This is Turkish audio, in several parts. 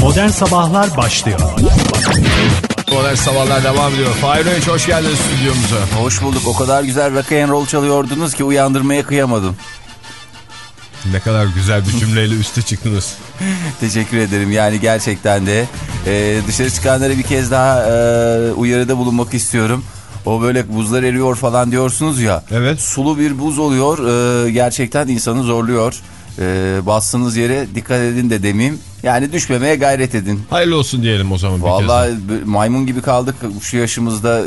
Modern Sabahlar başlıyor. Modern Sabahlar devam ediyor. Fahir Öğünç hoş geldiniz stüdyomuza. Hoş bulduk. O kadar güzel rock and roll çalıyordunuz ki uyandırmaya kıyamadım. Ne kadar güzel bir cümleyle üste çıktınız. Teşekkür ederim. Yani gerçekten de e, dışarı çıkanlara bir kez daha e, uyarıda bulunmak istiyorum. O böyle buzlar eriyor falan diyorsunuz ya. Evet. Sulu bir buz oluyor. E, gerçekten insanı zorluyor. E, bastığınız yere dikkat edin de demeyeyim. Yani düşmemeye gayret edin. Hayırlı olsun diyelim o zaman Vallahi maymun gibi kaldık şu yaşımızda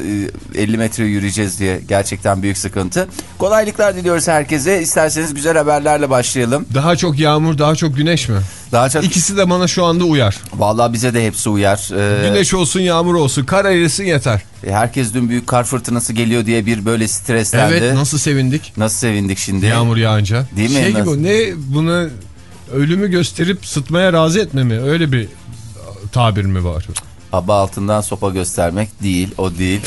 e, 50 metre yürüyeceğiz diye gerçekten büyük sıkıntı. Kolaylıklar diliyoruz herkese. İsterseniz güzel haberlerle başlayalım. Daha çok yağmur, daha çok güneş mi? Daha çok İkisi de bana şu anda uyar. Vallahi bize de hepsi uyar. Ee, Güneş olsun, yağmur olsun, kar erirsin yeter. herkes dün büyük kar fırtınası geliyor diye bir böyle streslendi. Evet, nasıl sevindik Nasıl sevindik şimdi? yağmur yağınca. Değil mi? Şey gibi ne buna ölümü gösterip sıtmaya razı etme mi? Öyle bir tabir mi var? Aba altından sopa göstermek değil, o değil.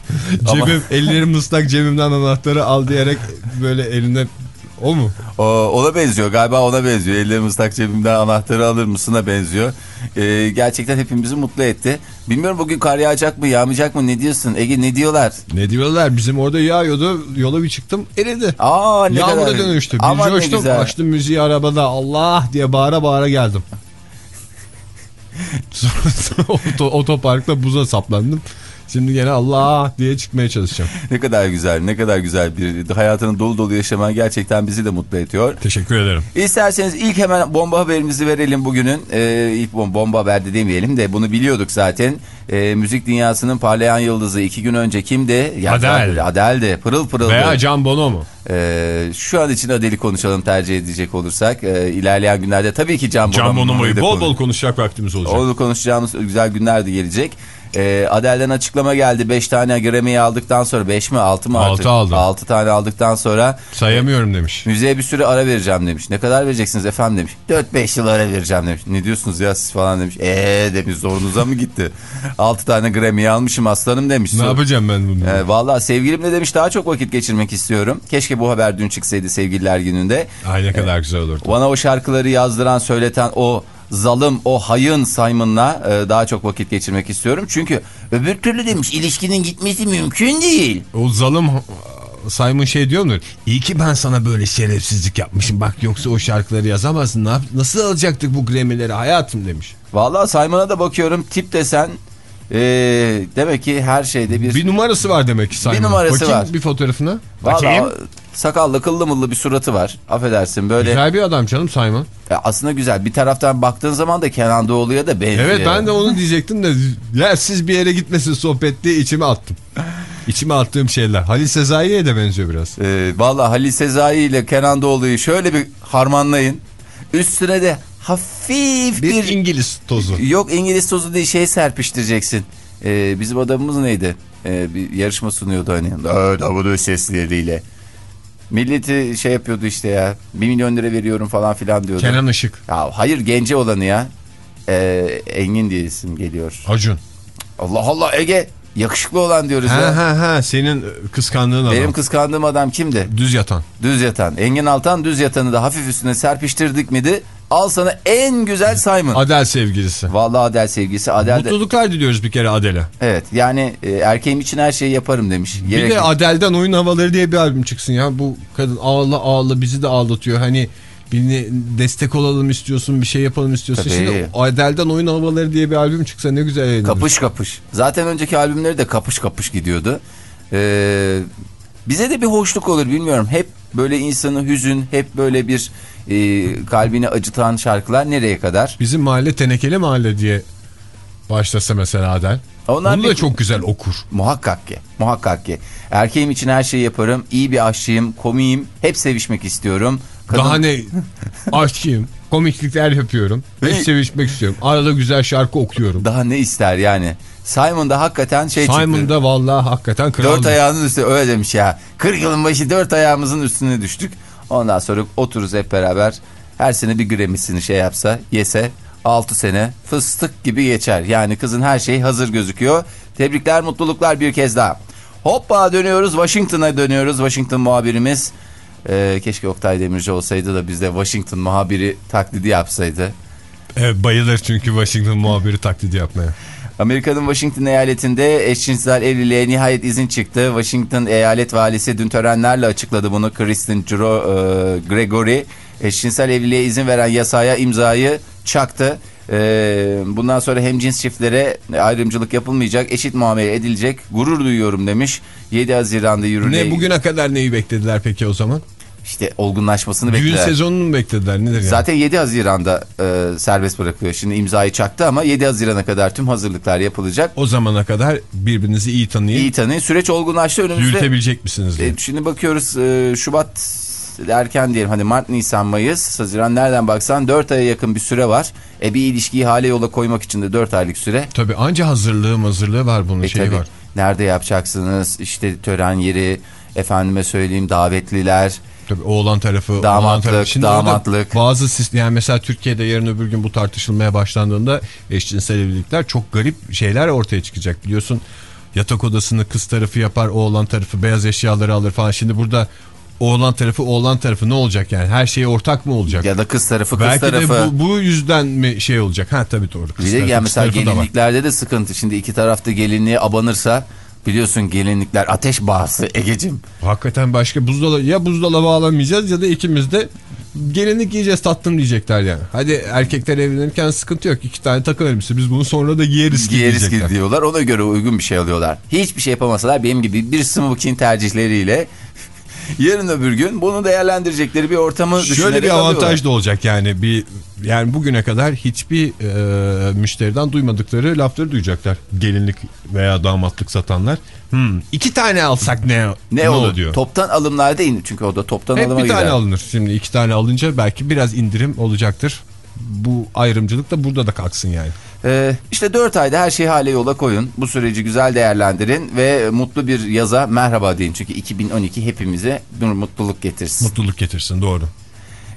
Ama- Cebim, ellerim ıslak cebimden anahtarı al diyerek böyle eline o mu? O, ona benziyor galiba ona benziyor. Ellerim ıslak cebimden anahtarı alır mısına benziyor. Ee, gerçekten hepimizi mutlu etti. Bilmiyorum bugün kar yağacak mı yağmayacak mı ne diyorsun? Ege ne diyorlar? Ne diyorlar bizim orada yağıyordu yola bir çıktım eridi. Aa ne Yağmura kadar. dönüştü. Bir Aman coştum açtım müziği arabada Allah diye bağıra bağıra geldim. Otoparkta buza saplandım. Şimdi gene Allah diye çıkmaya çalışacağım. Ne kadar güzel ne kadar güzel bir hayatını dolu dolu yaşaman gerçekten bizi de mutlu ediyor. Teşekkür ederim. İsterseniz ilk hemen bomba haberimizi verelim bugünün. Ee, ilk bom- bomba haber de demeyelim de bunu biliyorduk zaten. Ee, müzik dünyasının parlayan yıldızı iki gün önce kimdi? Adele. Adele'de pırıl pırıl. Veya Can Bono mu? Ee, şu an için Adele'i konuşalım tercih edecek olursak. Ee, ilerleyen günlerde tabii ki Can, Can Bonomo'yu da bol bol konuşacak vaktimiz olacak. Onu konuşacağımız güzel günler de gelecek. Ee, Adele'den açıklama geldi. 5 tane Grammy'yi aldıktan sonra 5 mi 6 mı artık? aldı. 6 tane aldıktan sonra Sayamıyorum demiş. müziğe bir süre ara vereceğim demiş. Ne kadar vereceksiniz efendim demiş. 4-5 yıl ara vereceğim demiş. Ne diyorsunuz ya siz falan demiş. Eee demiş zorunuza mı gitti? 6 tane Grammy'yi almışım aslanım demiş. Ne yapacağım ben bunu? Ee, Valla sevgilimle demiş daha çok vakit geçirmek istiyorum. Keşke bu haber dün çıksaydı sevgililer gününde. Ay ne kadar güzel olurdu. Bana o şarkıları yazdıran, söyleten o zalim, o hayın Simon'la e, daha çok vakit geçirmek istiyorum. Çünkü öbür türlü demiş ilişkinin gitmesi mümkün değil. O zalim Simon şey diyor mu? İyi ki ben sana böyle şerefsizlik yapmışım. Bak yoksa o şarkıları yazamazsın. Nasıl alacaktık bu Grammy'leri hayatım demiş. Vallahi Simon'a da bakıyorum tip desen e, demek ki her şeyde bir... Bir numarası var demek ki Simon'ın. Bir numarası Bakayım var. bir fotoğrafına. Vallahi Bakayım. sakallı kıllı mıllı bir suratı var. Affedersin böyle. Güzel bir adam canım Simon. E, aslında güzel. Bir taraftan baktığın zaman da Kenan Doğulu'ya da benziyor. Evet ben de onu diyecektim de yersiz bir yere gitmesin sohbet diye içime attım. İçime attığım şeyler. Halil Sezai'ye de benziyor biraz. E, Valla Halil Sezai ile Kenan Doğulu'yu şöyle bir harmanlayın. Üstüne de hafif Bir, bir... İngiliz tozu. Yok İngiliz tozu değil şey serpiştireceksin. E, bizim adamımız neydi? E, bir yarışma sunuyordu hani. Davulu sesleriyle. Milleti şey yapıyordu işte ya. Bir milyon lira veriyorum falan filan diyordu. Kenan Işık. Ya hayır gence olanı ya. E, Engin diye isim geliyor. Acun. Allah Allah Ege yakışıklı olan diyoruz Ha ya. ha ha senin kıskandığın adam. Benim kıskandığım adam kimdi? Düz yatan. Düz yatan. Engin Altan düz yatanı da hafif üstüne serpiştirdik miydi? Al sana en güzel Simon. Adel sevgilisi. Vallahi Adel sevgisi. Adel de, Mutluluklar diliyoruz bir kere Adel'e. evet yani e, erkeğim için her şeyi yaparım demiş. Bir Gerek de. Adel'den oyun havaları diye bir albüm çıksın ya. Bu kadın ağla ağla bizi de ağlatıyor. Hani birini destek olalım istiyorsun bir şey yapalım istiyorsun. Tabii. Şimdi Adel'den oyun havaları diye bir albüm çıksa ne güzel yayınlanır. Kapış kapış. Zaten önceki albümleri de kapış kapış gidiyordu. Ee, bize de bir hoşluk olur bilmiyorum. Hep böyle insanı hüzün, hep böyle bir e, kalbini acıtan şarkılar nereye kadar? Bizim mahalle tenekeli mahalle diye başlasa mesela Adel. Onlar Bunu da bir- çok güzel okur. Muhakkak ki. Muhakkak ki. Erkeğim için her şeyi yaparım. İyi bir aşçıyım, komiyim. Hep sevişmek istiyorum. Kadın- Daha ne aşçıyım. Komiklikler yapıyorum. Hep sevişmek istiyorum. Arada güzel şarkı okuyorum. Daha ne ister yani. Simon da hakikaten şey Simon çıktı. da vallahi hakikaten kral. Dört ayağının üstü öyle demiş ya. 40 yılın başı dört ayağımızın üstüne düştük. Ondan sonra otururuz hep beraber. Her sene bir Grammy'sini şey yapsa, yese 6 sene fıstık gibi geçer. Yani kızın her şeyi hazır gözüküyor. Tebrikler, mutluluklar bir kez daha. Hoppa dönüyoruz Washington'a dönüyoruz. Washington muhabirimiz. Ee, keşke Oktay Demirci olsaydı da bizde Washington muhabiri taklidi yapsaydı. Evet bayılır çünkü Washington muhabiri taklidi yapmaya. Amerika'nın Washington eyaletinde eşcinsel evliliğe nihayet izin çıktı. Washington eyalet valisi dün törenlerle açıkladı bunu. Kristen Gro, e, Gregory eşcinsel evliliğe izin veren yasaya imzayı çaktı. E, bundan sonra hem cins çiftlere ayrımcılık yapılmayacak, eşit muamele edilecek. Gurur duyuyorum demiş. 7 Haziran'da yürürlüğe... Ne bugüne kadar neyi beklediler peki o zaman? İşte olgunlaşmasını Düğün bekler. sezonunu mu beklediler nedir yani? Zaten 7 Haziran'da e, serbest bırakıyor. Şimdi imzayı çaktı ama 7 Haziran'a kadar tüm hazırlıklar yapılacak. O zamana kadar birbirinizi iyi tanıyın. İyi tanıyın. Süreç olgunlaştı önümüzde. Yürütebilecek misiniz. E, şimdi bakıyoruz e, Şubat erken diyelim hani Mart, Nisan, Mayıs, Haziran nereden baksan 4 aya yakın bir süre var. E bir ilişkiyi hale yola koymak için de 4 aylık süre. Tabii anca hazırlığı hazırlığı var bunun E şeyi tabii, var. nerede yapacaksınız? İşte tören yeri, efendime söyleyeyim davetliler. Tabii oğlan tarafı, oğlan Damatlık, tarafı. Şimdi orada damatlık. Bazı yani mesela Türkiye'de yarın öbür gün bu tartışılmaya başlandığında eşcinsel evlilikler çok garip şeyler ortaya çıkacak. Biliyorsun yatak odasını kız tarafı yapar, oğlan tarafı beyaz eşyaları alır falan. Şimdi burada oğlan tarafı, oğlan tarafı ne olacak yani? Her şey ortak mı olacak? Ya da kız tarafı, kız Belki tarafı. de bu, bu yüzden mi şey olacak? Ha tabii doğru. Kız Bir de tarafı, ya kız mesela tarafı gelinliklerde de sıkıntı. Şimdi iki tarafta gelinliğe abanırsa biliyorsun gelinlikler ateş bağısı Egecim. Hakikaten başka buzdolabı ya buzdolabı alamayacağız ya da ikimiz de gelinlik giyeceğiz tatlım diyecekler yani. Hadi erkekler evlenirken sıkıntı yok. iki tane takım elbise biz bunu sonra da giyeriz ki Giyeriz ki diyorlar. Ona göre uygun bir şey alıyorlar. Hiçbir şey yapamasalar benim gibi bir smoking tercihleriyle yarın öbür gün bunu değerlendirecekleri bir ortamı Şöyle bir avantaj alıyorlar. da olacak yani bir yani bugüne kadar hiçbir e, müşteriden duymadıkları lafları duyacaklar. Gelinlik veya damatlık satanlar. Hmm, iki tane alsak ne Ne, olur? diyor. Toptan alımlarda in çünkü o da toptan Hep alıma bir tane alınır. Şimdi iki tane alınca belki biraz indirim olacaktır. Bu ayrımcılık da burada da kalksın yani. Ee, işte 4 ayda her şeyi hale yola koyun. Bu süreci güzel değerlendirin ve mutlu bir yaza merhaba deyin. Çünkü 2012 hepimize bir mutluluk getirsin. Mutluluk getirsin doğru.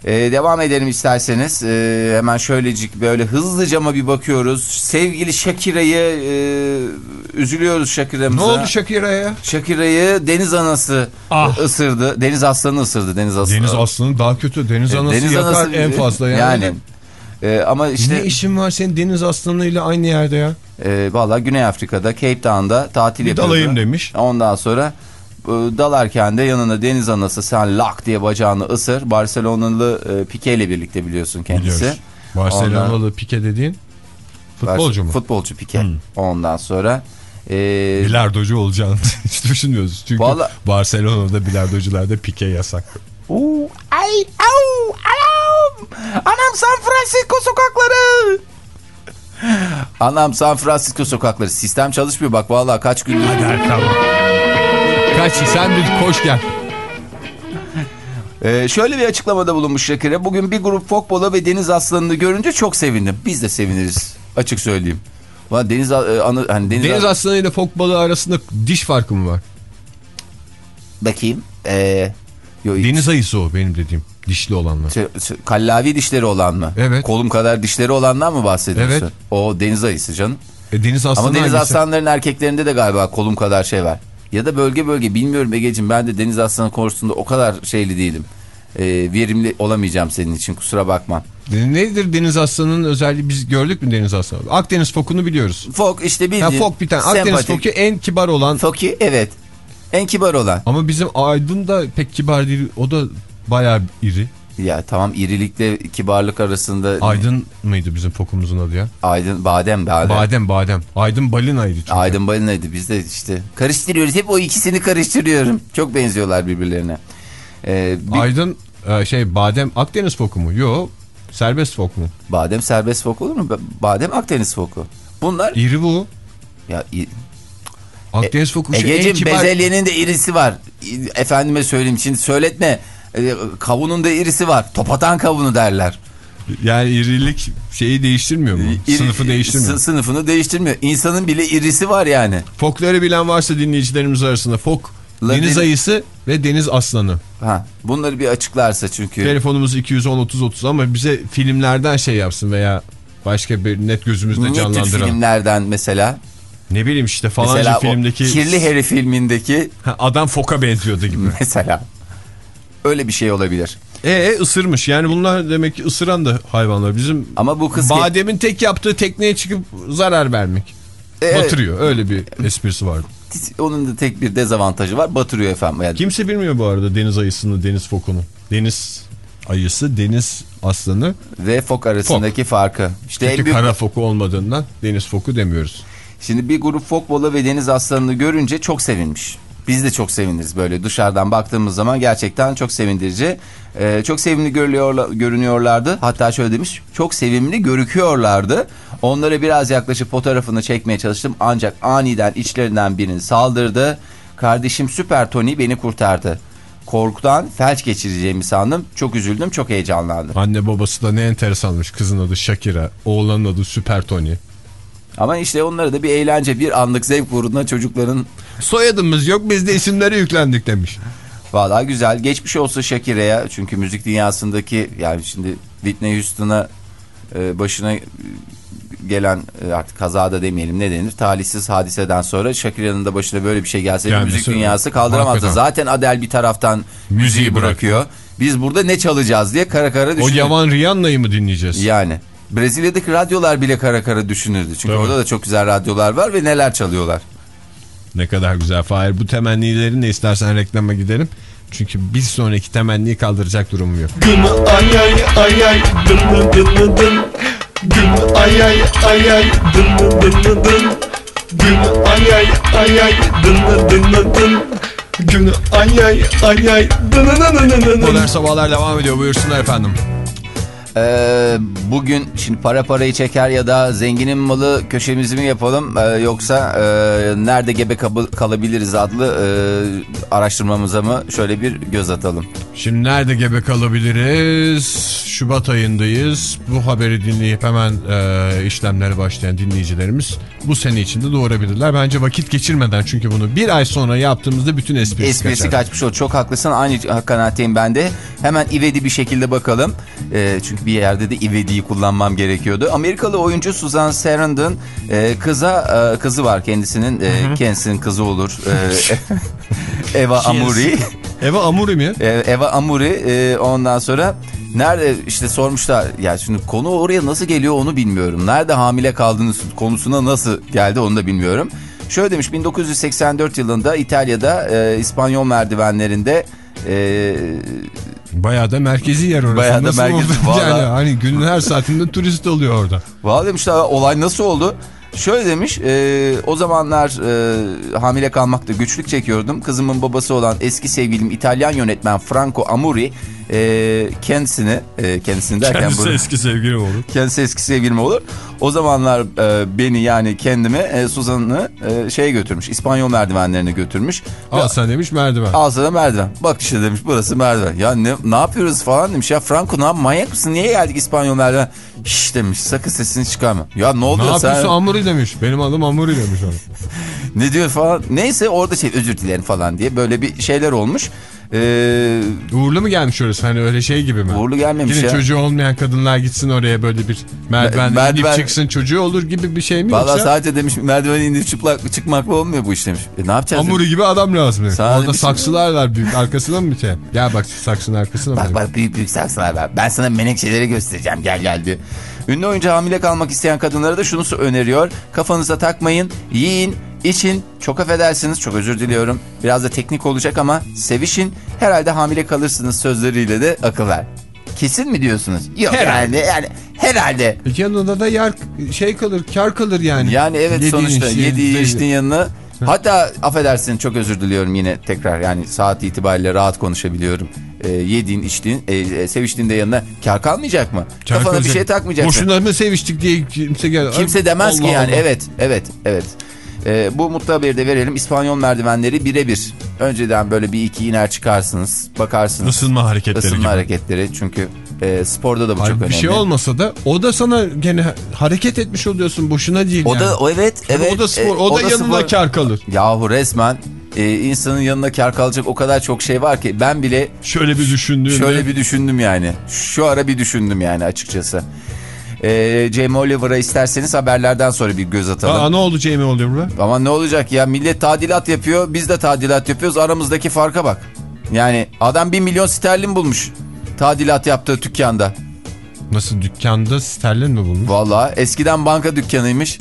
Ee, devam edelim isterseniz. Ee, hemen şöylecik böyle hızlıca mı bir bakıyoruz. Sevgili Shakira'yı e, üzülüyoruz Ne Shakira'mıza. oldu Shakira'ya? Shakira'yı deniz anası Ah. ısırdı. Deniz aslanı ısırdı. Deniz aslanı. Deniz aslanı daha kötü. Deniz E, anası deniz yakar anası- en fazla yani. Yani. Ee, ama işte Ne işin var senin deniz aslanıyla aynı yerde ya? e, valla Güney Afrika'da Cape Town'da tatil yapıyordu. dalayım demiş. Ondan sonra e, dalarken de yanına deniz anası sen lak diye bacağını ısır. Barcelonalı e, Pique ile birlikte biliyorsun kendisi. Biliyoruz. Barcelona'lı Pique dediğin futbolcu mu? Futbolcu Pique. Hmm. Ondan sonra e, Bilardocu olacağını hiç düşünmüyoruz. Çünkü Vallahi- Barcelona'da bilardocularda Pique yasak. Oo, ay, au, anam, San Francisco sokakları. Anam San Francisco sokakları. Sistem çalışmıyor bak vallahi kaç gündür. Hadi Erkan. Kaç sen bir koş gel. Ee, şöyle bir açıklamada bulunmuş Şakir'e. Bugün bir grup fok balığı ve deniz aslanını görünce çok sevindim. Biz de seviniriz. Açık söyleyeyim. Ulan deniz, e, anı, hani deniz, Deniz aslanı ile fok balığı arasında diş farkı mı var? Bakayım. Ee, yo, Deniz ayısı o benim dediğim. Dişli olanlar. Şey- şey, Kallavi dişleri olan mı? Evet. Kolum kadar dişleri olandan mı bahsediyorsun? Evet. O deniz ayısı canım. E, deniz aslanı Ama deniz hangisi? aslanların erkeklerinde de galiba kolum kadar şey var. Ya da bölge bölge bilmiyorum Ege'ciğim ben de deniz aslanı konusunda o kadar şeyli değilim. Ee, verimli olamayacağım senin için kusura bakma. E, Nedir deniz aslanının özelliği biz gördük mü deniz aslanı? Akdeniz fokunu biliyoruz. Fok işte bildiğin. fok bir tane. Akdeniz sempatik. foku en kibar olan. Foki evet. En kibar olan. Ama bizim Aydın da pek kibar değil. O da bayağı iri. Ya tamam irilikle kibarlık arasında Aydın mıydı bizim fokumuzun adı ya? Aydın badem badem. Badem badem. Aydın balinaydı çünkü. Aydın balinaydı biz de işte karıştırıyoruz hep o ikisini karıştırıyorum. Çok benziyorlar birbirlerine. Ee, bir- Aydın e, şey badem Akdeniz foku mu? Yok. Serbest fok mu? badem serbest fok olur mu? Ba- Badem Akdeniz foku. Bunlar İri bu. ya Akdeniz foku şu en Egeciğim kibar. bezelyenin de irisi var. Efendime söyleyeyim şimdi söyletme. Ee, Kavunun da irisi var. Topatan kavunu derler. Yani irilik şeyi değiştirmiyor mu? İri- Sınıfı değiştirmiyor. sı- sınıfını değiştirmiyor. İnsanın bile irisi var yani. Fokları bilen varsa dinleyicilerimiz arasında fok, La deniz den- ayısı ve deniz aslanı. Ha, bunları bir açıklarsa çünkü. Telefonumuz 210 30 30 ama bize filmlerden şey yapsın veya başka bir net gözümüzde Ne tür canlandıralım. filmlerden mesela? Ne bileyim işte falanca Mesela filmdeki Kirli Harry filmindeki Ha, adam foka benziyordu gibi. mesela. Öyle bir şey olabilir. E ısırmış. Yani bunlar demek ki ısıran da hayvanlar. Bizim Ama bu kız... Badem'in tek yaptığı tekneye çıkıp zarar vermek. Evet. Batırıyor. Öyle bir esprisi var. Onun da tek bir dezavantajı var. Batırıyor efendim. Yani Kimse bilmiyor bu arada deniz ayısını, deniz fokunu. Deniz ayısı, deniz aslanı. ve fok arasındaki farkı. İşte Çünkü büyük... kara foku olmadığından deniz foku demiyoruz. Şimdi bir grup fok balığı ve deniz aslanını görünce çok sevinmiş. Biz de çok seviniriz böyle dışarıdan baktığımız zaman gerçekten çok sevindirici. Ee, çok sevimli görülüyorlar, görünüyorlardı. Hatta şöyle demiş çok sevimli görüküyorlardı. Onlara biraz yaklaşıp fotoğrafını çekmeye çalıştım. Ancak aniden içlerinden birini saldırdı. Kardeşim Süper Tony beni kurtardı. Korkudan felç geçireceğimi sandım. Çok üzüldüm, çok heyecanlandım. Anne babası da ne enteresanmış. Kızın adı Shakira, oğlanın adı Süper Tony. Ama işte onlara da bir eğlence, bir anlık zevk uğruna çocukların Soyadımız yok biz de isimleri yüklendik demiş. Valla güzel. Geçmiş olsa Shakira'ya. Çünkü müzik dünyasındaki yani şimdi Whitney Houston'a e, başına e, gelen e, artık kazada demeyelim ne denir talihsiz hadiseden sonra Shakira'nın da başına böyle bir şey gelse Yani müzik dünyası kaldıramazdı. Hakikaten. Zaten Adele bir taraftan müziği bırakıyor. Biz burada ne çalacağız diye kara kara O düşünüyor. yavan Rihanna'yı mı dinleyeceğiz? Yani Brezilya'daki radyolar bile kara kara düşünürdü. Çünkü Tabii. orada da çok güzel radyolar var ve neler çalıyorlar. Ne kadar güzel Fahir. Bu temennilerin ne istersen reklama gidelim. Çünkü bir sonraki temenniyi kaldıracak durumum yok. Gün ay ay ay ay dın dın dın dın. Gün ay ay ay ay dın dın dın dın. Gün ay ay ay ay dın dın dın dın. Gün ay ay ay ay dın dın dın dın dın dın. Modern Sabahlar devam ediyor. Buyursunlar efendim. Ee, bugün şimdi para parayı çeker ya da zenginin malı köşemizi mi yapalım Ee, yoksa e, nerede gebe kalabiliriz adlı e, araştırmamıza mı şöyle bir göz atalım. Şimdi nerede gebe kalabiliriz? Şubat ayındayız. Bu haberi dinleyip hemen e, işlemlere başlayan dinleyicilerimiz bu sene içinde doğurabilirler. Bence vakit geçirmeden çünkü bunu bir ay sonra yaptığımızda bütün esprisi, Esprisi kaçar. kaçmış o çok haklısın aynı kanaatteyim ben de. Hemen ivedi bir şekilde bakalım. Ee, çünkü bir yerde de ivediyi kullanmam gerekiyordu. Amerikalı oyuncu Susan Sarandon e, kıza e, kızı var kendisinin e, kendisinin kızı olur. E, Eva Amuri. Eva Amuri mi? E, Eva Amuri e, ondan sonra nerede işte sormuşlar ya şimdi konu oraya nasıl geliyor onu bilmiyorum. Nerede hamile kaldığınız konusuna nasıl geldi onu da bilmiyorum. Şöyle demiş 1984 yılında İtalya'da e, İspanyol merdivenlerinde e, Bayağı da merkezi yer orası. Bayağı da Nasıl merkezi, oldu? vallahi. Yani hani günün her saatinde turist oluyor orada. Valla demişler olay nasıl oldu? Şöyle demiş e, o zamanlar e, hamile kalmakta güçlük çekiyordum. Kızımın babası olan eski sevgilim İtalyan yönetmen Franco Amuri e, kendisini e, kendisini derken Kendisi bu- eski sevgilim olur. kendisi eski sevgilim olur. O zamanlar e, beni yani kendimi e, Suzan'ı e, şeye götürmüş. İspanyol merdivenlerine götürmüş. Al sen demiş merdiven. Al sana merdiven. Bak işte demiş burası merdiven. Ya ne, ne yapıyoruz falan demiş. Ya Franco ne manyak mısın? Niye geldik İspanyol merdiven? Şşş demiş sakın sesini çıkarma. Ya ne Ne oluyor sen? yapıyorsun Amuri demiş. Benim adım Amuri demiş ona. Ne diyor falan. Neyse orada şey özür dilerim falan diye böyle bir şeyler olmuş. Ee, Uğurlu mu gelmiş orası? Hani öyle şey gibi mi? uğurlu gelmemiş Yine ya. çocuğu olmayan kadınlar gitsin oraya böyle bir merdiven Merdiven- inip çıksın çocuğu olur gibi bir şey mi Valla yoksa? sadece demiş merdiveni inip çıplak, çıkmakla olmuyor bu iş demiş. E, ne yapacağız? Amuri gibi adam lazım. Sana Orada saksılar var büyük. Arkasına mı bir şey? Gel bak saksının arkasına Bak mı? bak büyük büyük saksılar var. Ben sana menekşeleri göstereceğim gel gel diyor. Ünlü oyuncu hamile kalmak isteyen kadınlara da şunu öneriyor. Kafanıza takmayın, yiyin, için. Çok affedersiniz, çok özür diliyorum. Biraz da teknik olacak ama sevişin. Herhalde hamile kalırsınız sözleriyle de akıl ver. Kesin mi diyorsunuz? Yok Herhalde. yani, yani herhalde. Yanında da yer şey kalır, kar kalır yani. Yani evet Yediğin sonuçta şey- yediği içtiğin yanına. Hatta affedersin çok özür diliyorum yine tekrar yani saat itibariyle rahat konuşabiliyorum. Ee, yediğin içtiğin e, e, seviştiğinde yanına kar kalmayacak mı? Kar Kafana bir kalacak. şey takmayacaksın. Boşuna mı seviştik diye kimse gel. Kimse demez ki Allah yani Allah. evet evet evet. Ee, bu mutlu haberi de verelim. İspanyol merdivenleri birebir. Önceden böyle bir iki iner çıkarsınız. Bakarsınız. Isınma hareketleri Isınma gibi. hareketleri. Çünkü e, sporda da bu Hayır, çok bir önemli. şey olmasa da o da sana gene hareket etmiş oluyorsun boşuna değil O yani. da o evet evet. o da spor, e, o da yanına spor. kar kalır. Yahu resmen e, insanın yanına kar kalacak o kadar çok şey var ki ben bile Şöyle bir düşündüğünde. şöyle bir düşündüm yani. Şu ara bir düşündüm yani açıkçası. E, Jamie Oliver'a isterseniz haberlerden sonra bir göz atalım. Aa, ne oldu Jamie Oliver'a? Ama ne olacak ya millet tadilat yapıyor biz de tadilat yapıyoruz aramızdaki farka bak. Yani adam 1 milyon sterlin bulmuş Tadilat yaptığı dükkanda. Nasıl dükkanda sterlin mi bulmuş? Vallahi eskiden banka dükkanıymış.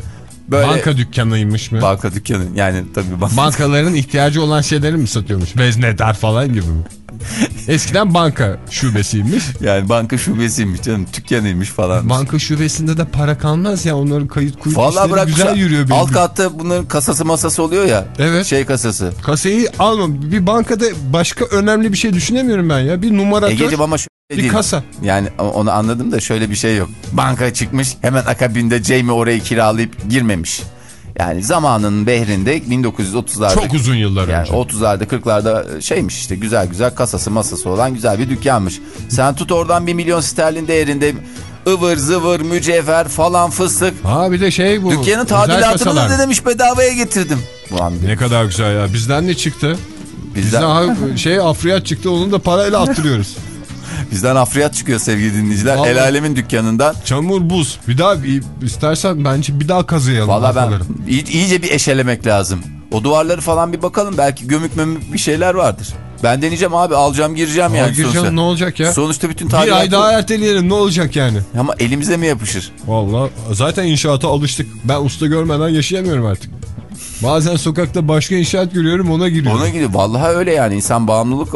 Böyle Banka dükkanıymış mı? banka dükkanı yani tabii banka. Bankaların ihtiyacı olan şeyleri mi satıyormuş? Veznedar falan gibi mi? Eskiden banka şubesiymiş. Yani banka şubesiymiş canım dükkanıymış falan. Banka şubesinde de para kalmaz ya onların kayıt kuyruk Vallahi bırak güzel yürüyor. benim. Alt katta bunların kasası masası oluyor ya. Evet. Şey kasası. Kasayı alma. Bir bankada başka önemli bir şey düşünemiyorum ben ya. Bir numaratör, Egeciğim ama şöyle bir değil. kasa. Yani onu anladım da şöyle bir şey yok. Banka çıkmış hemen akabinde Jamie orayı kiralayıp girmemiş. Yani zamanın behrinde 1930'larda Çok uzun yıllar yani önce. 30'larda 40'larda şeymiş işte güzel güzel kasası masası olan güzel bir dükkanmış. Sen tut oradan 1 milyon sterlin değerinde ıvır zıvır mücevher falan fıstık. Ha bir de şey bu. Dükkanın tadilatını da demiş bedavaya getirdim. Ulan Ne kadar güzel ya. Bizden ne çıktı? bizden, Bizden şey afriyat çıktı onu da parayla attırıyoruz. bizden afriyat çıkıyor sevgili dinleyiciler. Vallahi- El alemin dükkanından. Çamur buz. Bir daha istersen bence bir daha kazıyalım. Valla ben iyice bir eşelemek lazım. O duvarları falan bir bakalım. Belki gömük mömük bir şeyler vardır. Ben deneyeceğim abi alacağım gireceğim Aa, yani gireceğim, sonuçta. ne olacak ya? Sonuçta bütün Bir ay daha erteleyelim ne olacak yani? Ama elimize mi yapışır? Vallahi zaten inşaata alıştık. Ben usta görmeden yaşayamıyorum artık. Bazen sokakta başka inşaat görüyorum ona giriyorum. Ona gidiyor. Vallahi öyle yani. insan bağımlılık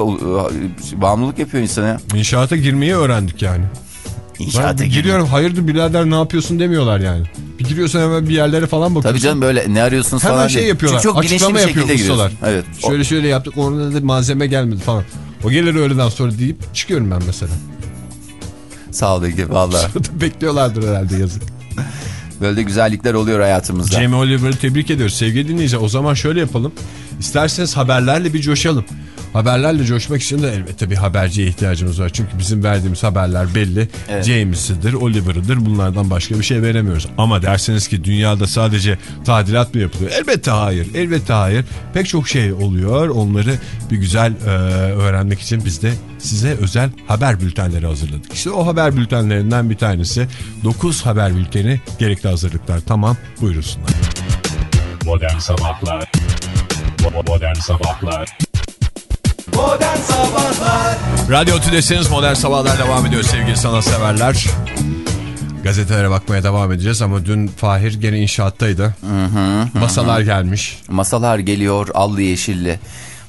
bağımlılık yapıyor insana. İnşaata girmeyi öğrendik yani. İnşaata ben giriyor. giriyorum hayırdır birader ne yapıyorsun demiyorlar yani. Bir giriyorsun hemen bir yerlere falan bakıyorsun. Tabii canım böyle ne arıyorsunuz Hemen falan şey diye. yapıyorlar. Çünkü çok açıklama yapıyor ustalar. Evet. O- Şöyle şöyle yaptık orada da malzeme gelmedi falan. O gelir öğleden sonra deyip çıkıyorum ben mesela. Sağ ol Ege valla. Bekliyorlardır herhalde yazık. Böyle güzellikler oluyor hayatımızda. Jamie Oliver'ı tebrik ediyoruz. Sevgili dinleyiciler o zaman şöyle yapalım. İsterseniz haberlerle bir coşalım. Haberlerle coşmak için de elbette bir haberciye ihtiyacımız var. Çünkü bizim verdiğimiz haberler belli. Evet. James'idir, Oliver'ıdır. Bunlardan başka bir şey veremiyoruz. Ama derseniz ki dünyada sadece tadilat mı yapılıyor? Elbette hayır. Elbette hayır. Pek çok şey oluyor. Onları bir güzel e, öğrenmek için biz de size özel haber bültenleri hazırladık. İşte o haber bültenlerinden bir tanesi 9 haber bülteni gerekli hazırlıklar. Tamam buyursunlar. Modern Sabahlar Modern Sabahlar Radyo Tülesi'niz Modern Sabahlar devam ediyor sevgili sanatseverler. Gazetelere bakmaya devam edeceğiz ama dün Fahir gene inşaattaydı. Masalar gelmiş. Masalar geliyor allı yeşilli.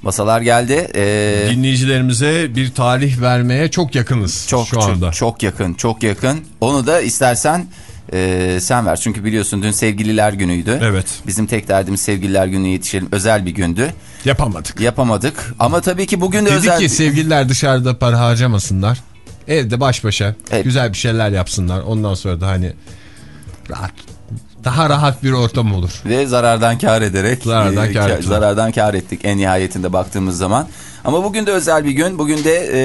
Masalar geldi. Ee, Dinleyicilerimize bir tarih vermeye çok yakınız çok, şu anda. çok çok yakın, çok yakın. Onu da istersen e, sen ver. Çünkü biliyorsun dün sevgililer günüydü. Evet. Bizim tek derdimiz sevgililer gününe yetişelim. Özel bir gündü. Yapamadık. Yapamadık. Ama tabii ki bugün de Dedik özel. ki sevgililer dışarıda para harcamasınlar. Evde baş başa Evet. güzel bir şeyler yapsınlar. Ondan sonra da hani rahat, daha rahat bir ortam olur. Ve zarardan kar ederek Zarardan e, kar ka- ettiler. zarardan kar ettik en nihayetinde baktığımız zaman. Ama bugün de özel bir gün. Bugün de e,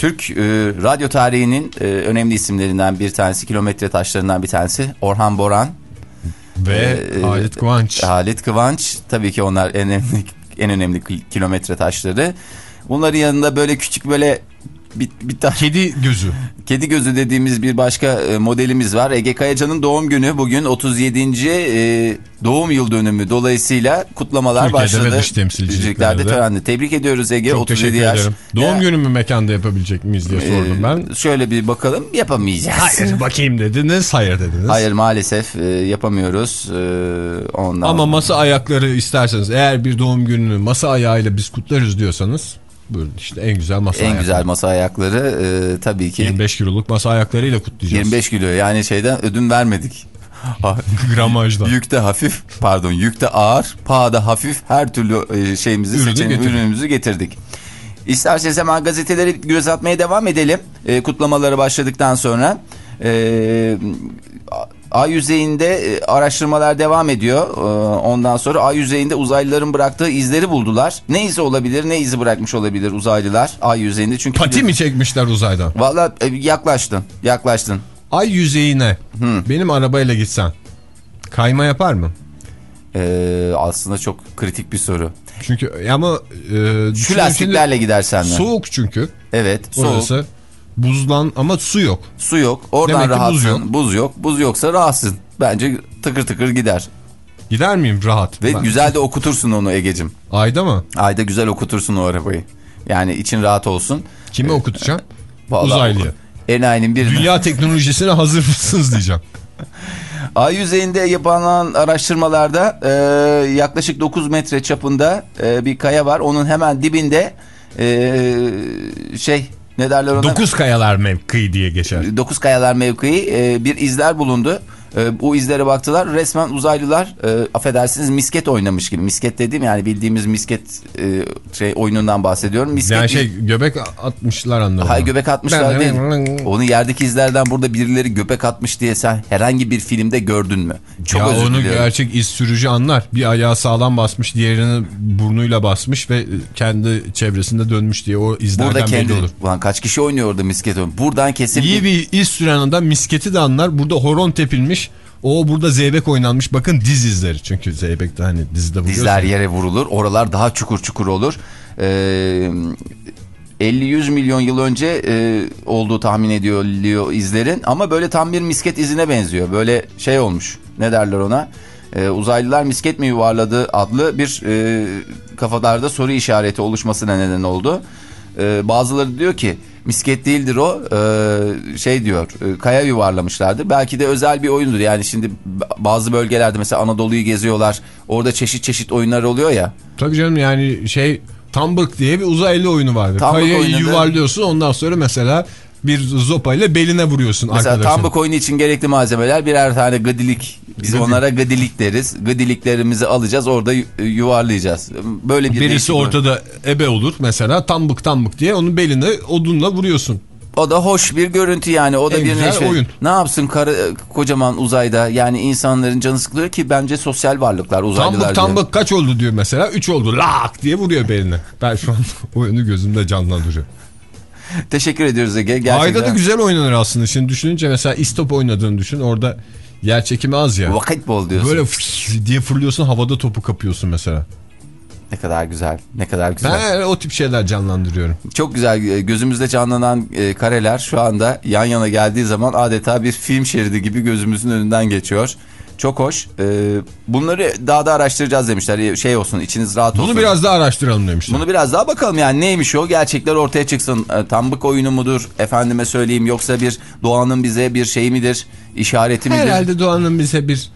Türk e, radyo tarihinin e, önemli isimlerinden bir tanesi, kilometre taşlarından bir tanesi Orhan Boran, Ve Ee, Halit Kıvanç. Halit Kıvanç. Tabii ki onlar en önemli en önemli ki- kilometre taşları. Bunların yanında böyle küçük böyle bir, bir tane Kedi gözü. kedi gözü dediğimiz bir başka e, modelimiz var. Ege Kayacan'ın doğum günü bugün 37. e, doğum yıl dönümü dolayısıyla kutlamalar Türkiye'de başladı. ve dış temsilciliklerde. Törenli. Tebrik ediyoruz Ege Çok 37 teşekkür yaş. ederim. Doğum Ya, günü mü mekanda yapabilecek miyiz diye sordum ben. e, Şöyle bir bakalım yapamayacağız. Hayır bakayım dediniz, hayır dediniz. Hayır maalesef e, yapamıyoruz. E, ondan. Ama masa ayakları isterseniz eğer bir doğum gününü masa ayağıyla biz kutlarız diyorsanız buyurun işte en güzel masa en ayakları. güzel masa ayakları e, tabii ki 25 kiloluk masa ayaklarıyla kutlayacağız. 25 kilo yani şeyden ödün vermedik. Gramajda. Yükte hafif pardon yükte ağır pahada hafif her türlü e, şeyimizi Ürünü seçeneği, getirdik. ürünümüzü getirdik. İsterseniz hemen gazeteleri göz atmaya devam edelim. E, kutlamaları başladıktan sonra. E, Ay yüzeyinde e, araştırmalar devam ediyor. E, Ondan sonra ay yüzeyinde uzaylıların bıraktığı izleri buldular. Ne izi olabilir, ne izi bırakmış olabilir uzaylılar ay yüzeyinde? Çünkü Pati mi çekmişler uzaydan? Valla e, yaklaştın, yaklaştın. Ay yüzeyine benim arabayla gitsen kayma yapar mı? E, aslında çok kritik bir soru. Çünkü ama e, Şu lastiklerle gidersen mi? soğuk çünkü Evet, soğuk. orası. Buzlan ama su yok. Su yok. Oradan Demek ki buz rahatsın. yok. Buz yok. Buz yoksa rahatsın. Bence tıkır tıkır gider. Gider miyim rahat? Ve Ben- güzel de okutursun onu Ege'cim. Ayda mı? Ayda güzel okutursun o arabayı. Yani için rahat olsun. Kime okutacağım? Vallahi Uzaylıya. Enayinin birine. Dünya teknolojisine hazır mısınız diyeceğim. Ay yüzeyinde yapılan araştırmalarda e, yaklaşık 9 metre çapında e, bir kaya var. Onun hemen dibinde e, şey ne derler ona? Dokuz kayalar mevkii diye geçer. Dokuz kayalar mevkii e, bir izler bulundu. E, bu izlere baktılar. Resmen uzaylılar e, affedersiniz misket oynamış gibi. Misket dediğim yani bildiğimiz misket e, şey oyunundan bahsediyorum. Misket Yani şey göbek atmışlar anlamında. Hayır göbek atmışlar değil. Onu yerdeki izlerden burada birileri göbek atmış diye sen herhangi bir filmde gördün mü? Çok ya özür onu diliyorum. gerçek iz sürücü anlar. Bir ayağı sağlam basmış, diğerini burnuyla basmış ve kendi çevresinde dönmüş diye o izlerden Burada kendi... belli olur. Ulan kaç kişi oynuyor orada misket oyunu? Buradan kesin İyi bir iz süren adam misketi de anlar. Burada horon tepilmiş. O burada zeybek oynanmış. Bakın diz izleri. Çünkü zeybek de hani dizide vuruyorsun. dizler yere vurulur. Oralar daha çukur çukur olur. Ee, 50-100 milyon yıl önce e, olduğu tahmin ediliyor izlerin. Ama böyle tam bir misket izine benziyor. Böyle şey olmuş. Ne derler ona? Ee, uzaylılar misket mi yuvarladı adlı bir e, kafalarda soru işareti oluşmasına neden oldu. Ee, bazıları diyor ki misket değildir o Ee, şey diyor e, kaya yuvarlamışlardır. Belki de özel bir oyundur. Yani şimdi bazı bölgelerde mesela Anadolu'yu geziyorlar. Orada çeşit çeşit oyunlar oluyor ya. Tabii canım yani şey Tambık diye bir uzaylı oyunu vardı. Tambık Kayayı oynadı. yuvarlıyorsun ondan sonra mesela bir zopayla beline vuruyorsun Mesela arkadaşın. tambık oyunu için gerekli malzemeler birer tane gıdilik. Biz Gıdik. onlara gıdilik deriz. Gıdiliklerimizi alacağız orada yu- yuvarlayacağız. Böyle bir Birisi ortada ebe olur mesela tambık tambık diye onun beline odunla vuruyorsun. O da hoş bir görüntü yani. O da En bir neşe. oyun. Ne yapsın karı, kocaman uzayda yani insanların canı sıkılıyor ki bence sosyal varlıklar uzaylılar. Tambık tambık kaç oldu diyor mesela. 3 oldu lak diye vuruyor beline. Ben şu an oyunu gözümde canlandırıyorum. Teşekkür ediyoruz Ege. Gerçekten. Ayda da güzel oynanır aslında. Şimdi düşününce mesela istop oynadığını düşün. Orada yer çekimi az ya. Vakit bol diyorsun. Böyle diye fırlıyorsun havada topu kapıyorsun mesela. Ne kadar güzel. Ne kadar güzel. Ben o tip şeyler canlandırıyorum. Çok güzel e, gözümüzde canlanan e, kareler şu anda yan yana geldiği zaman adeta bir film şeridi gibi gözümüzün önünden geçiyor. Çok hoş. E, bunları daha da araştıracağız demişler. E, Şey olsun içiniz rahat olsun. Bunu biraz daha araştıralım demişler. Bunu biraz daha bakalım yani neymiş o gerçekler ortaya çıksın. E, tambık oyunu mudur efendime söyleyeyim yoksa bir doğanın bize bir şey midir işareti midir Herhalde doğanın bize bir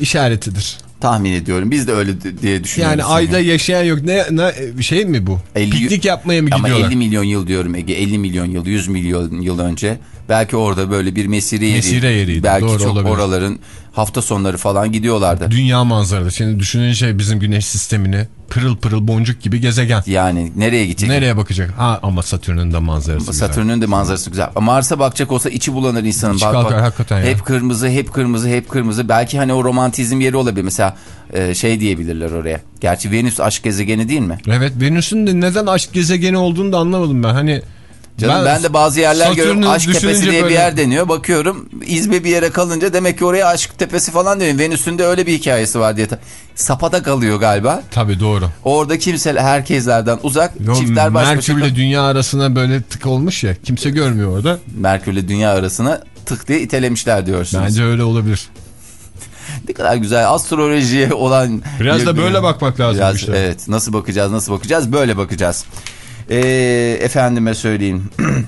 işaretidir. Tahmin ediyorum. Biz de öyle diye düşünüyoruz. Yani ayda yaşayan yok. Ne, ne şey mi bu? 50 Piknik yapmaya mı Ama gidiyorlar? 50 milyon yıl diyorum Ege 50 milyon yıl 100 milyon yıl önce belki orada böyle bir mesire yeri Mesire yeriydi, belki doğru çok olabilir. oraların hafta sonları falan gidiyorlardı. Dünya manzarası. Şimdi düşünün şey bizim güneş sistemini pırıl pırıl boncuk gibi gezegen. Yani nereye gidecek? Nereye bakacak? Ha ama Satürn'ün de manzarası güzel. Satürn'ün de manzarası güzel. Ama Mars'a bakacak olsa içi bulanır insanın. İçi kalkar, hakikaten ya. Hep kırmızı, hep kırmızı, hep kırmızı. Belki hani o romantizm yeri olabilir. Mesela e, şey diyebilirler oraya. Gerçi Venüs aşk gezegeni değil mi? Evet Venüs'ün de neden aşk gezegeni olduğunu da anlamadım ben. Hani Canım ben, de bazı yerler görüyorum Satürn'ü aşk tepesi diye bir böyle- yer deniyor. Bakıyorum izbe bir yere kalınca demek ki oraya aşk tepesi falan deniyor. Venüs'ün de öyle bir hikayesi var diye. ta- Sapada kalıyor galiba. Tabii doğru. Orada kimse herkeslerden uzak. Yo, çiftler baş Merkür'le kal- dünya arasına böyle tık olmuş ya. Kimse görmüyor orada. Merkür'le dünya arasına tık diye itelemişler diyorsunuz. Bence öyle olabilir. Ne kadar güzel astrolojiye olan... Biraz da böyle bakmak lazım Biraz, işte. Evet nasıl bakacağız nasıl bakacağız böyle bakacağız. Ee, efendime söyleyeyim.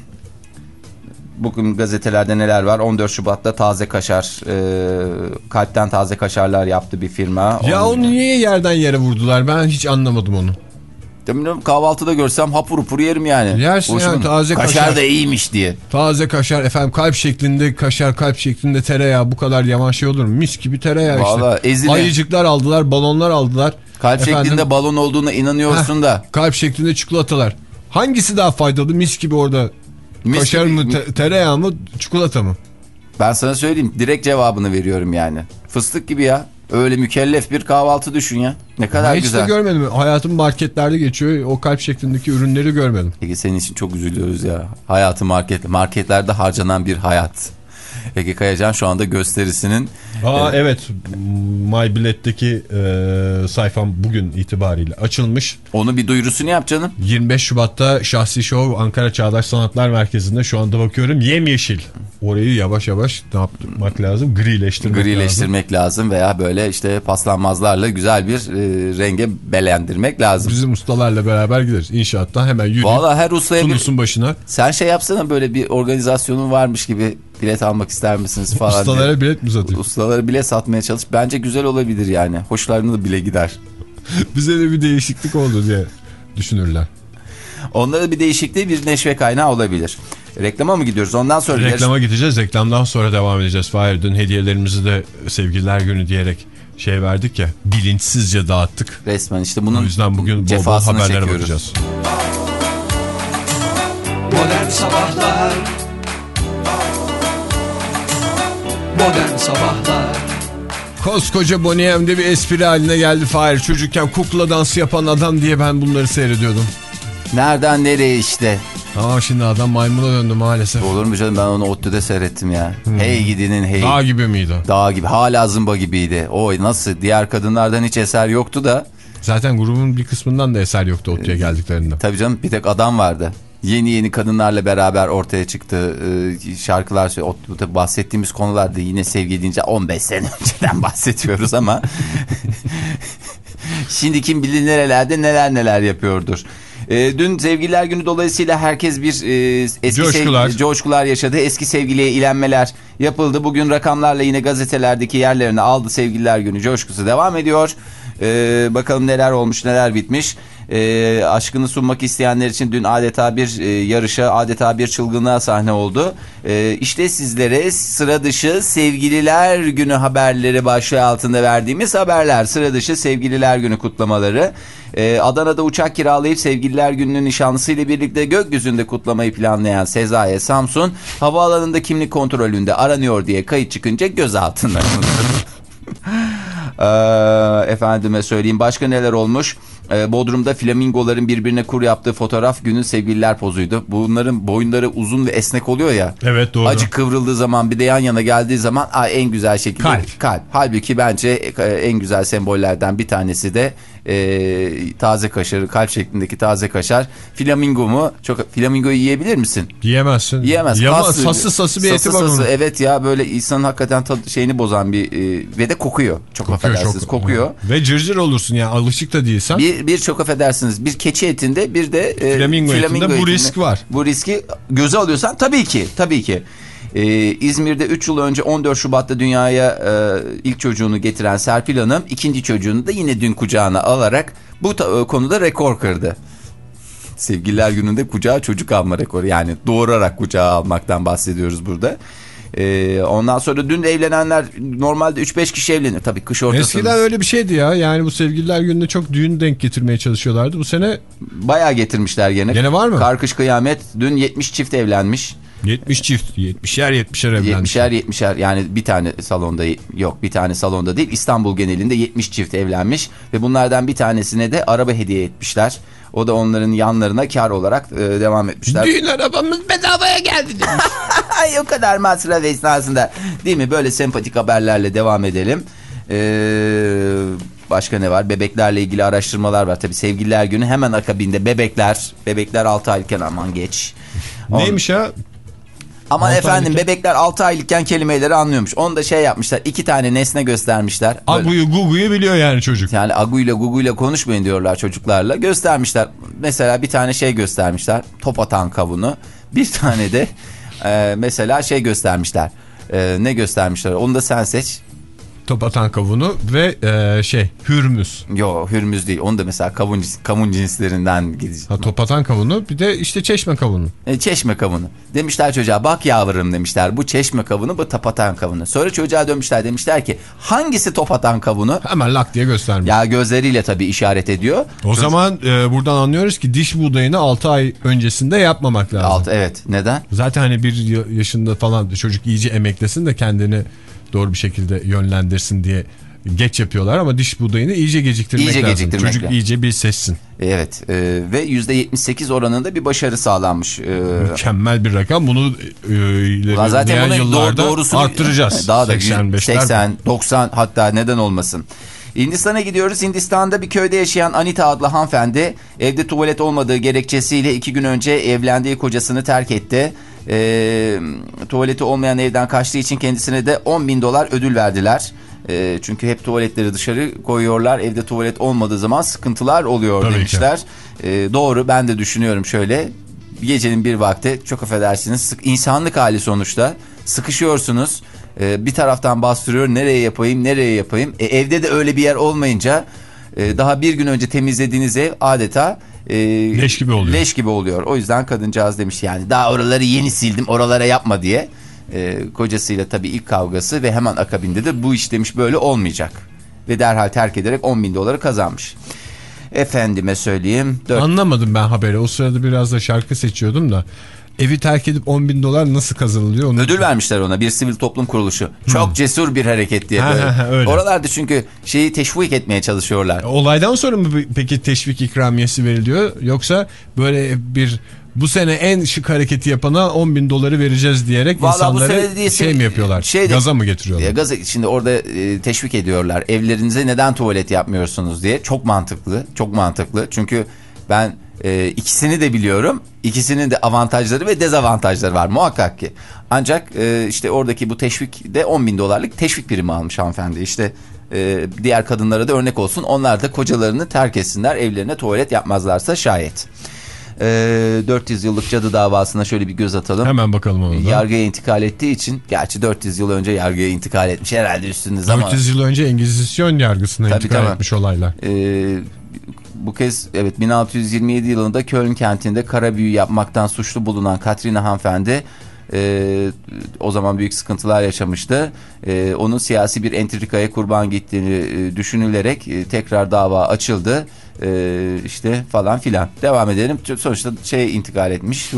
Bugün gazetelerde neler var? 14 Şubat'ta taze kaşar, e, kalpten taze kaşarlar yaptı bir firma. Ya Onun- onu niye yerden yere vurdular? Ben hiç anlamadım onu. Bilmiyorum, kahvaltıda görsem hapur hapur yerim yani. Yersin Hoşuma- yani, taze kaşar. kaşar. da iyiymiş diye. Taze kaşar efendim kalp şeklinde kaşar kalp şeklinde tereyağı bu kadar yaman şey olur mu? Mis gibi tereyağı Vallahi işte. ezine. Ayıcıklar aldılar balonlar aldılar. Kalp Efendim, şeklinde balon olduğuna inanıyorsun da. Kalp şeklinde çikolatalar. Hangisi daha faydalı mis gibi orada? Mis kaşar gibi- mı te- tereyağı mı çikolata mı? Ben sana söyleyeyim direkt cevabını veriyorum yani. Fıstık gibi ya. Öyle mükellef bir kahvaltı düşün ya. Ne kadar hiç güzel. de görmedim. Hayatım marketlerde geçiyor. O kalp şeklindeki ürünleri görmedim. Ege senin için çok üzülüyoruz ya. Hayatı market, marketlerde harcanan bir hayat. Ege Kayacan şu anda gösterisinin Aa evet. My Bilet'teki e, sayfam bugün itibariyle açılmış. onu bir duyurusunu yap canım. 25 Şubat'ta Şahsi Show Ankara Çağdaş Sanatlar Merkezi'nde şu anda bakıyorum yemyeşil. orayı yavaş yavaş ne yapmak lazım? Grileştirmek lazım. Grileştirmek lazım veya böyle işte paslanmazlarla güzel bir e, renge belendirmek lazım. Bizim ustalarla beraber gideriz. İnşaatta hemen yürüyüp Valla her ustaya bir... Başına. Sen şey yapsana böyle bir organizasyonun varmış gibi bilet almak ister misiniz falan diye. Ustalara bilet mi satayım? Ustalara bile satmaya çalış. Bence güzel olabilir yani. Hoşlarına da bile gider. Bize de bir değişiklik oldu diye düşünürler. Onlara bir değişikliği bir neşve kaynağı olabilir. Reklama mı gidiyoruz? Ondan sonra Reklama gideceğiz. Reklamdan sonra devam edeceğiz. Fahir dün hediyelerimizi de sevgililer günü diyerek şey verdik ya. Bilinçsizce dağıttık. resmen işte bunun O yüzden bugün bol bol haberlere çekiyoruz. bakacağız. Modern Sabahlar Modern Sabahlar Koskoca Bonnie M'de bir espri haline geldi Fahir. Çocukken kukla dansı yapan adam diye ben bunları seyrediyordum. Nereden nereye işte. Ama şimdi adam maymuna döndü maalesef. Olur mu canım ben onu ODTÜ'de seyrettim ya. Hey gidinin hey. Dağ gibi miydi? Dağ gibi. Hala zımba gibiydi. Oy nasıl diğer kadınlardan hiç eser yoktu da. Zaten grubun bir kısmından da eser yoktu Otlu'ya geldiklerinde. Tabii canım bir tek adam vardı. Yeni yeni kadınlarla beraber ortaya çıktı. Ee, şarkılar. O- tabii bahsettiğimiz konularda yine sevgi deyince 15 sene önceden bahsediyoruz ama şimdi kim bilir nerelerde neler neler yapıyordur. Ee, dün sevgililer günü dolayısıyla herkes bir e, eski Coşkular. sev- coşkular yaşadı. Eski sevgiliye ilenmeler yapıldı. Bugün rakamlarla yine gazetelerdeki yerlerini aldı sevgililer günü coşkusu devam ediyor. Ee, bakalım neler olmuş neler bitmiş. Ee, aşkını sunmak isteyenler için dün adeta bir e, yarışa adeta bir çılgınlığa sahne oldu. Ee, işte sizlere sıra dışı sevgililer günü haberleri başlığı altında verdiğimiz haberler. Sıra dışı sevgililer günü kutlamaları. Ee, Adana'da uçak kiralayıp sevgililer gününün nişanlısıyla birlikte gökyüzünde kutlamayı planlayan Sezai Samsun havaalanında kimlik kontrolünde aranıyor diye kayıt çıkınca gözaltına alındı. Ee, efendime söyleyeyim başka neler olmuş? Ee, Bodrum'da flamingoların birbirine kur yaptığı fotoğraf günün sevgililer pozuydu. Bunların boyunları uzun ve esnek oluyor ya. Evet doğru. Acı kıvrıldığı zaman bir de yan yana geldiği zaman en güzel şekilde Kalp. Halbuki bence e, en güzel sembollerden bir tanesi de e, taze kaşarı kalp şeklindeki taze kaşar. Flamingo mu? Çok flamingoyu yiyebilir misin? Yiyemezsin. Yiyemez. Yama, Kas- sası sası bir eti sası var sası, onun. Evet ya böyle insanın hakikaten tadı- şeyini bozan bir e, ve de kokuyor. Çok Kokuyor affedersiniz çok. kokuyor. Ve cırcır olursun yani alışık da değilsen. Bir, bir çok affedersiniz bir keçi etinde bir de e, Flamingo etinde bu risk var. Bu riski göze alıyorsan tabii ki tabii ki. Ee, İzmir'de 3 yıl önce 14 Şubat'ta dünyaya e, ilk çocuğunu getiren Serpil Hanım ikinci çocuğunu da yine dün kucağına alarak bu e, konuda rekor kırdı. Sevgililer gününde kucağa çocuk alma rekoru yani doğurarak kucağa almaktan bahsediyoruz burada. Ee, ondan sonra dün evlenenler normalde 3-5 kişi evlenir. Tabii kış ortasında. Eskiden öyle bir şeydi ya. Yani bu sevgililer gününde çok düğün denk getirmeye çalışıyorlardı. Bu sene Bayağı getirmişler gene. Gene var mı? Karkış kıyamet. Dün 70 çift evlenmiş. 70 çift, 70'er 70'er evlenmiş. 70'er 70'er yani bir tane salonda yok bir tane salonda değil İstanbul genelinde 70 çift evlenmiş ve bunlardan bir tanesine de araba hediye etmişler. O da onların yanlarına kar olarak e, devam etmişler. Düğün arabamız bedavaya geldi demiş. Ay o kadar masraf esnasında değil mi? Böyle sempatik haberlerle devam edelim. Ee, başka ne var? Bebeklerle ilgili araştırmalar var. Tabii sevgililer günü hemen akabinde bebekler. Bebekler 6 aylıkken aman geç. Neymiş ya? Aman Altı efendim aylıkken- bebekler 6 aylıkken kelimeleri anlıyormuş. Onu da şey yapmışlar. iki tane nesne göstermişler. Böyle- Aguyu guguyu biliyor yani çocuk. yani aguyla guguyla konuşmayın diyorlar çocuklarla. Göstermişler. Mesela bir tane şey göstermişler. Top atan kavunu. Bir tane de e, mesela şey göstermişler. E, ne göstermişler? Onu da sen seç. Top atan kavunu ve e, şey hürmüz. Yo hürmüz değil. Onu da mesela kavun, cins- kavun cinslerinden gidecek. Ha, top atan kavunu bir de işte çeşme kavunu. E, çeşme kavunu. Demişler çocuğa bak yavrum demişler. Bu çeşme kavunu bu top atan kavunu. Sonra çocuğa dönmüşler demişler ki hangisi top atan kavunu? Hemen lak diye göstermiş. Ya gözleriyle tabii işaret ediyor. o zaman e, buradan anlıyoruz ki diş buğdayını 6 ay öncesinde yapmamak lazım. Alt evet. Neden? Zaten hani bir ya- yaşında falan çocuk iyice emeklesin de kendini doğru bir şekilde yönlendirsin diye geç yapıyorlar ama diş buğdayını iyice geciktirmek İyice lazım. geciktirmek Çocuk lazım. iyice bir sessin. Evet e, ve %78 oranında bir başarı sağlanmış. E, Mükemmel bir rakam. Bunu e, ileri zaten yıllarda doğ- doğrusunu- arttıracağız. Daha da 85'ler 80, 90 hatta neden olmasın. Hindistan'a gidiyoruz. Hindistan'da bir köyde yaşayan Anita adlı hanımefendi evde tuvalet olmadığı gerekçesiyle iki gün önce evlendiği kocasını terk etti. E, tuvaleti olmayan evden kaçtığı için kendisine de 10 bin dolar ödül verdiler. E, çünkü hep tuvaletleri dışarı koyuyorlar. Evde tuvalet olmadığı zaman sıkıntılar oluyor Tabii ki. demişler. E, doğru ben de düşünüyorum şöyle. Gecenin bir vakti çok affedersiniz sık, insanlık hali sonuçta sıkışıyorsunuz. E, bir taraftan bastırıyor nereye yapayım nereye yapayım. E, evde de öyle bir yer olmayınca e, daha bir gün önce temizlediğiniz ev adeta e, Leş gibi oluyor. Leş gibi oluyor. O yüzden kadıncağız demiş yani daha oraları yeni sildim oralara yapma diye. E, kocasıyla tabii ilk kavgası ve hemen akabinde de bu iş demiş böyle olmayacak. Ve derhal terk ederek 10 bin doları kazanmış. Efendime söyleyeyim. 4 Anlamadım ben haberi. O sırada biraz da şarkı seçiyordum da. Evi terk edip 10 bin dolar nasıl kazanılıyor? Onu... Ödül vermişler ona bir sivil toplum kuruluşu. Çok cesur bir hareket diye. Böyle. ha, ha, öyle. Oralarda çünkü şeyi teşvik etmeye çalışıyorlar. Olaydan sonra mı peki teşvik ikramiyesi veriliyor? Yoksa böyle bir bu sene en şık hareketi yapana 10 bin doları vereceğiz diyerek Vallahi insanları şey mi yapıyorlar? Şey de- Gaza mı getiriyorlar? Ya gazı şimdi orada e, teşvik ediyorlar. Evlerinize neden tuvalet yapmıyorsunuz diye. Çok mantıklı. Çok mantıklı. Çünkü ben e, ikisini de biliyorum. İkisinin de avantajları ve dezavantajları var muhakkak ki. Ancak e, işte oradaki bu teşvik de 10 bin dolarlık teşvik primi almış hanımefendi. İşte e, diğer kadınlara da örnek olsun. Onlar da kocalarını terk etsinler. Evlerine tuvalet yapmazlarsa şayet. E, 400 yıllık cadı davasına şöyle bir göz atalım. Hemen bakalım onu da. Yargıya intikal ettiği için gerçi 400 yıl önce yargıya intikal etmiş herhalde üstünde zaman. 400 yıl önce Engizisyon yargısına Tabii, intikal tabii. etmiş olaylar. Ee, bu kez evet 1627 yılında Köln kentinde kara büyü yapmaktan suçlu bulunan Katrina hanımefendi e, o zaman büyük sıkıntılar yaşamıştı. E, onun siyasi bir entrikaya kurban gittiğini e, düşünülerek e, tekrar dava açıldı. E, işte falan filan. Devam edelim. Sonuçta şey intikal etmiş.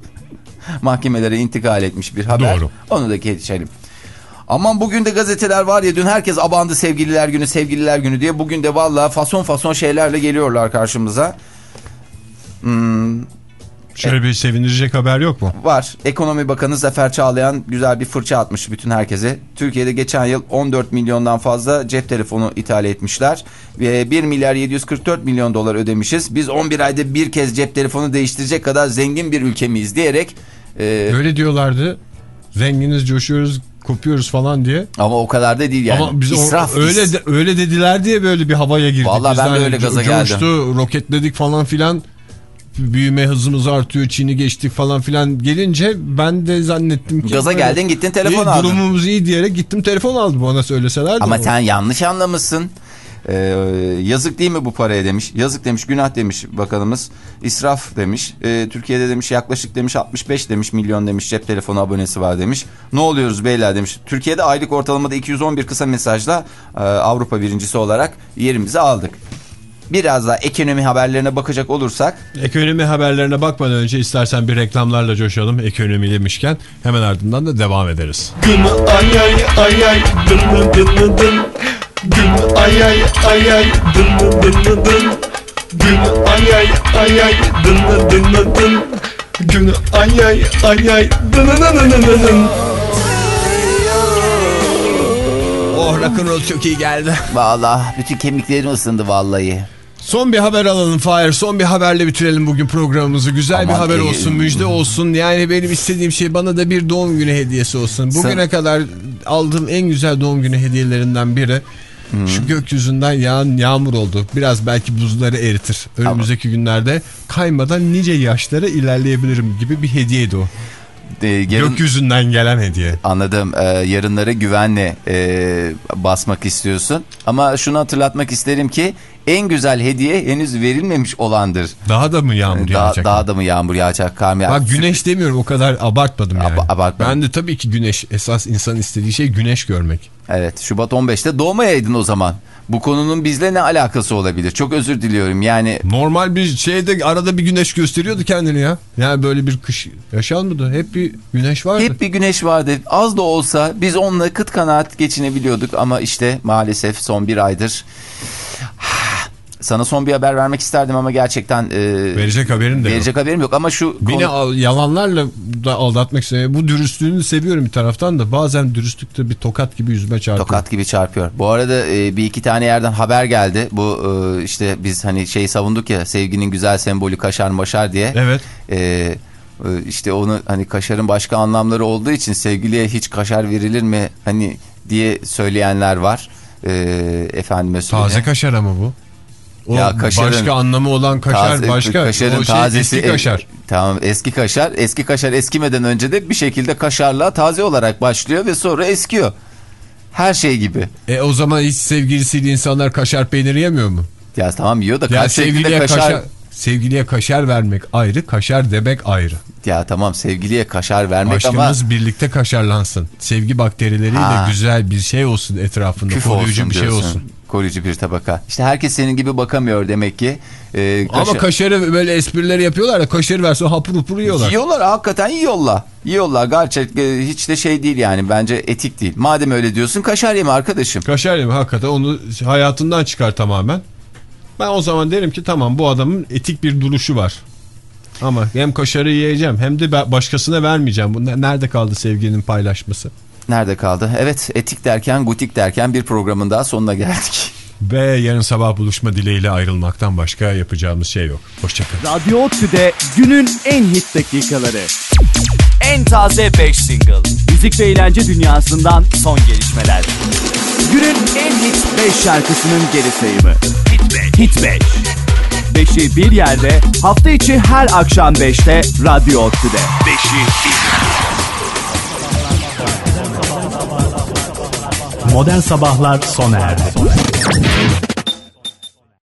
mahkemelere intikal etmiş bir haber. Doğru. Onu da geçelim. Aman bugün de gazeteler var ya dün herkes abandı sevgililer günü sevgililer günü diye. Bugün de vallahi fason fason şeylerle geliyorlar karşımıza. Hmm, Şöyle bir sevindirecek haber yok mu? var. Ekonomi Bakanı Zafer Çağlayan güzel bir fırça atmış bütün herkese. Türkiye'de geçen yıl 14 milyondan fazla cep telefonu ithal etmişler. Ve 1 milyar 744 milyon dolar ödemişiz. Biz 11 ayda bir kez cep telefonu değiştirecek kadar zengin bir ülke miyiz diyerek... e, Öyle diyorlardı. Zenginiz coşuyoruz kopuyoruz falan diye. ama o kadar da değil yani. Ama biz o- İsraf, öyle is- de, öyle dediler diye böyle bir havaya girdik. Vallahi ben de Bizden öyle gaza co- geldim. Coştu, roketledik falan filan. Büyüme hızımız artıyor, Çin'i geçtik falan filan gelince ben de zannettim ki... Gaza böyle- geldin, gittin, telefon İyi, aldın. Durumumuz iyi diyerek gittim telefon aldım bana söyleselerdi. Ama O- sen yanlış anlamışsın. Ee, yazık değil mi bu paraya demiş. Yazık demiş, günah demiş bakanımız. İsraf demiş. Ee, Türkiye'de demiş yaklaşık demiş 65 demiş milyon demiş cep telefonu abonesi var demiş. Ne oluyoruz beyler demiş. Türkiye'de aylık ortalamada 211 kısa mesajla e, Avrupa birincisi olarak yerimizi aldık. Biraz daha ekonomi haberlerine bakacak olursak Ekonomi haberlerine bakmadan önce istersen bir reklamlarla coşalım ekonomi demişken hemen ardından da devam ederiz. Ay ay ay ay dın dın dın dın Gün ay ay ay ay dın dın dın dın ay ay ay ay dın dın dın dın Gün ay ay ay ay dın dın dın dın dın dın Oh rock'n'roll çok iyi geldi. vallahi bütün kemiklerim ısındı vallahi. Son bir haber alalım Fahir. Son bir haberle bitirelim bugün programımızı. Güzel bir Aman haber iyi. olsun, müjde olsun. Yani benim istediğim şey bana da bir doğum günü hediyesi olsun. Bugüne kadar aldığım en güzel doğum günü hediyelerinden biri. Şu gökyüzünden yağan yağmur oldu. Biraz belki buzları eritir. Önümüzdeki günlerde kaymadan nice yaşlara ilerleyebilirim gibi bir hediyeydi o. Ee, yarın- Gökyüzünden gelen hediye. Anladım. Ee, yarınları güvenle e, basmak istiyorsun. Ama şunu hatırlatmak isterim ki en güzel hediye henüz verilmemiş olandır. Daha da mı yağmur Daha, yağacak? daha da mı yağmur yağacak, kar mı yağacak? Bak güneş demiyorum o kadar abartmadım yani. Aba- abartmadım. Ben de tabii ki güneş esas insan istediği şey güneş görmek. Evet Şubat 15'te doğmayaydın o zaman. Bu konunun bizle ne alakası olabilir? Çok özür diliyorum. Yani Normal bir şeyde arada bir güneş gösteriyordu kendini ya. Yani böyle bir kış yaşar mıydı? Hep bir güneş vardı. hep bir güneş vardı. Az da olsa biz onunla kıt kanaat geçinebiliyorduk. Ama işte maalesef son bir aydır... Sana son bir haber vermek isterdim ama gerçekten... e, Verecek haberin de yok. verecek haberim yok. Ama şu... Beni konu- al- yalanlarla da aldatmak istiyor. Bu dürüstlüğünü seviyorum bir taraftan da. Bazen dürüstlükte bir tokat gibi yüzüme çarpıyor. Tokat gibi çarpıyor. Bu arada e, bir iki tane yerden haber geldi. Bu e, işte biz hani şey savunduk ya sevginin güzel sembolü kaşar maşar diye. Evet. E, Ee, işte onu hani kaşarın başka anlamları olduğu için sevgiliye hiç kaşar verilir mi hani diye söyleyenler var. Ee, efendime söyleyeyim. Taze kaşar ama bu. O Ya kaşarın- başka anlamı olan kaşar Taze- başka. Kaşarın o şey tazesi. eski kaşar. e, tamam eski kaşar. Eski kaşar eskimeden önce de bir şekilde kaşarla taze olarak başlıyor ve sonra eskiyor. Her şey gibi. E o zaman hiç sevgilisiyle insanlar kaşar peyniri yemiyor mu? Ya tamam yiyor da Ya sevgiliye kaşar... kaşar... sevgiliye kaşar vermek ayrı, kaşar demek ayrı. Ya tamam sevgiliye kaşar vermek ama Aşkımız birlikte kaşarlansın. Sevgi bakterileriyle Ha. güzel bir şey olsun etrafında. küf koruyucu bir şey diyorsun. olsun. Koruyucu bir tabaka. İşte herkes senin gibi bakamıyor demek ki. Ee, Ama kaşar- kaşarı böyle esprileri yapıyorlar ya kaşarı verse hapur hapur yiyorlar. Yiyorlar hakikaten yiyorlar. Yiyorlar gerçek e, hiç de şey değil yani bence etik değil. Madem öyle diyorsun kaşar yeme arkadaşım. Kaşar yeme hakikaten onu hayatından çıkar tamamen. Ben o zaman derim ki tamam bu adamın etik bir duruşu var. Ama hem kaşarı yiyeceğim hem de başkasına vermeyeceğim. Nerede kaldı sevginin paylaşması? Nerede kaldı? Evet etik derken gutik derken bir programın daha sonuna geldik. Ve yarın sabah buluşma dileğiyle ayrılmaktan başka yapacağımız şey yok. Hoşçakalın. Radyo Otü'de günün en hit dakikaları. En taze 5 single. Müzik ve eğlence dünyasından Son gelişmeler. günün en hit 5 şarkısının geri sayımı. Hit 5. 5'i bir yerde hafta içi her akşam 5'te Radyo Otü'de. Modern Sabahlar sona erdi. Sona erdi.